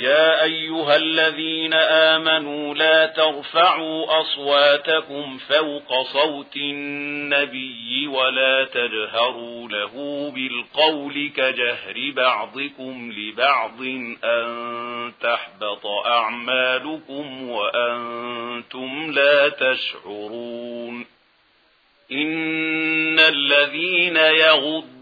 يا أيها الذين آمنوا لا ترفعوا أصواتكم فوق صوت النبي ولا تجهروا له بالقول كجهر بعضكم لبعض أن تحبط أعمالكم وأنتم لا تشعرون إن الذين يغضون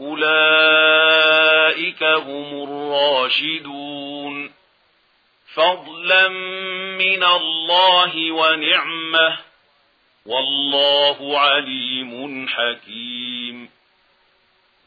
أولئك هم الراشدون فضلا من الله ونعمه والله عليم حكيم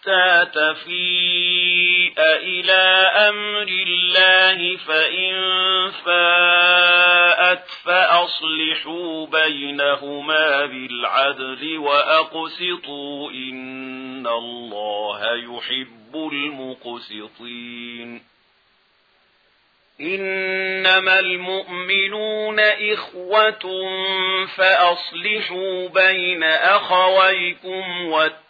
حتى تفيء إلى أمر الله فإن فاءت فأصلحوا بينهما بالعدل وأقسطوا إن الله يحب المقسطين إنما المؤمنون إخوة فأصلحوا بين أخويكم واتقوا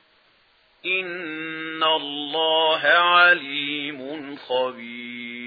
إن الله عليم خبير